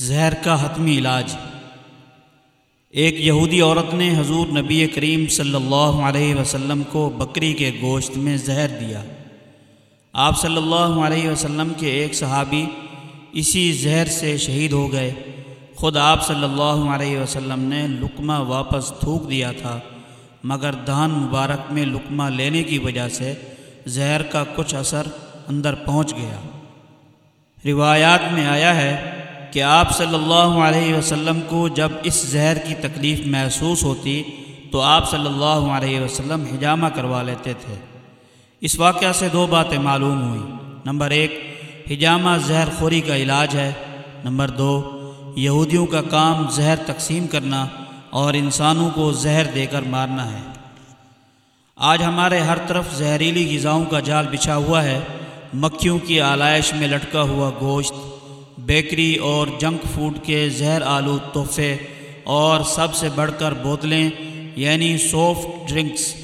زہر کا حتمی علاج۔ ایک یہودی عورت نے حضور نبی کریم صلی اللہ علیہ وسلم کو بکری کے گوشت میں زہر دیا۔ آپ صلی اللہ علیہ وسلم کے ایک صحابی اسی زہر سے شہید ہو گئے۔ خود آپ صلی اللہ علیہ وسلم نے لقمہ واپس تھوک دیا تھا، مگر دہن مبارک میں لقمہ لینے کی وجہ سے زہر کا کچھ اثر اندر پہنچ گیا۔ روایات میں آیا ہے کہ آپ صلی اللہ علیہ وسلم کو جب اس زہر کی تکلیف محسوس ہوتی تو آپ صلی اللہ علیہ وسلم حجامہ کروا لیتے تھے۔ اس واقعہ سے دو باتیں معلوم ہوئیں۔ نمبر ایک، حجامہ زہر خوری کا علاج ہے۔ نمبر دو، یہودیوں کا کام زہر تقسیم کرنا اور انسانوں کو زہر دے کر مارنا ہے۔ آج ہمارے ہر طرف زہریلی غذاؤں کا جال بچھا ہوا ہے۔ مکھیوں کی آلائش میں لٹکا ہوا گوشت بیکری اور جنک فوڈ کے زہر آلو تحفے اور سب سے بڑھ کر بوتلیں یعنی سافٹ ڈرنکس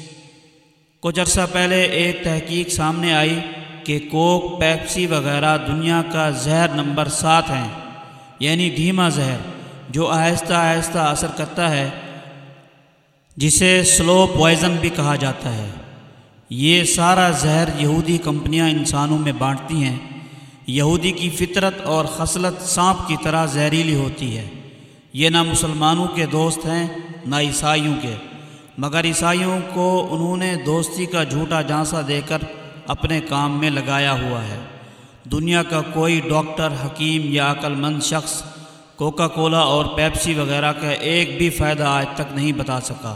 کچھ عرصہ پہلے ایک تحقیق سامنے آئی کہ کوک، پیپسی وغیرہ دنیا کا زہر نمبر سات ہیں یعنی دھیما زہر، جو آہستہ آہستہ اثر کرتا ہے، جسے سلو پوائزن بھی کہا جاتا ہے۔ یہ سارا زہر یہودی کمپنیاں انسانوں میں بانٹتی ہیں۔ یہودی کی فطرت اور خصلت سانپ کی طرح زہریلی ہوتی ہے۔ یہ نہ مسلمانوں کے دوست ہیں، نہ عیسائیوں کے۔ مگر عیسائیوں کو انہوں نے دوستی کا جھوٹا جانسا دے کر اپنے کام میں لگایا ہوا ہے۔ دنیا کا کوئی ڈاکٹر، حکیم یا عقل مند شخص کوکا کولا اور پیپسی وغیرہ کا ایک بھی فائدہ آج تک نہیں بتا سکا۔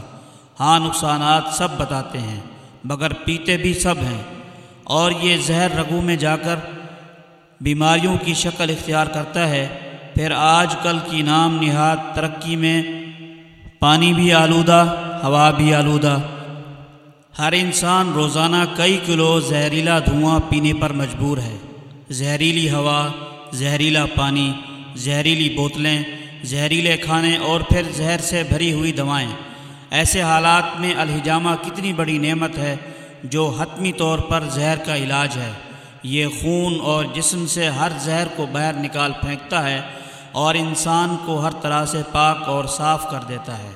ہاں نقصانات سب بتاتے ہیں، مگر پیتے بھی سب ہیں۔ اور یہ زہر رگو میں جا کر بیماریوں کی شکل اختیار کرتا ہے۔ پھر آج کل کی نام نہاد ترقی میں پانی بھی آلودہ، ہوا بھی آلودہ۔ ہر انسان روزانہ کئی کلو زہریلا دھواں پینے پر مجبور ہے۔ زہریلی ہوا، زہریلا پانی، زہریلی بوتلیں، زہریلے کھانے اور پھر زہر سے بھری ہوئی دوائیں۔ ایسے حالات میں الحجامہ کتنی بڑی نعمت ہے جو حتمی طور پر زہر کا علاج ہے۔ یہ خون اور جسم سے ہر زہر کو باہر نکال پھینکتا ہے اور انسان کو ہر طرح سے پاک اور صاف کر دیتا ہے۔